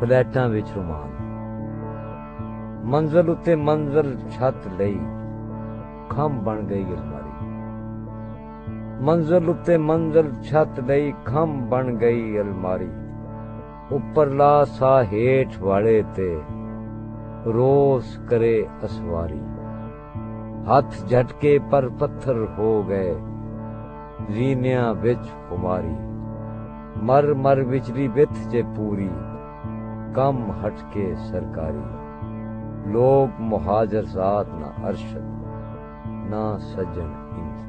ਫਲੈਟਾਂ ਵਿੱਚ ਰੁਮਾਨ ਮੰਜ਼ਲ ਉੱਤੇ ਮੰਜ਼ਲ ਛੱਤ ਲਈ ਖੰਭ ਬਣ ਗਈ ਅਲਮਾਰੀ। ਮੰਜ਼ਲ ਉੱਤੇ ਮੰਜ਼ਲ ਛੱਤ ਲਈ ਖੰਭ ਬਣ ਗਈ ਅਲਮਾਰੀ। ਉੱਪਰਲਾ ਸਾ ਹੇਠ ਵਾਲੇ ਤੇ ਰੋਸ ਕਰੇ ਅਸਵਾਰੀ। ਹੱਥ ਝਟਕੇ ਪਰ ਪੱਥਰ ਹੋ ਗਏ ਜ਼ੀਨਿਆਂ ਵਿੱਚ ਖੁਮਾਰੀ ਮਰ ਮਰ ਵਿਚਲੀ ਬਿੱਥ ਜੇ ਪੂਰੀ। ਕੰਮ ਹਟ ਕੇ ਸਰਕਾਰੀ ਲੋਕ ਮੁਹਾਜਰ ਜ਼ਾਤ ਨਾ ਅਰਸ਼ਦ ਨਾ ਸਜਣ ਇੰਸਾਨ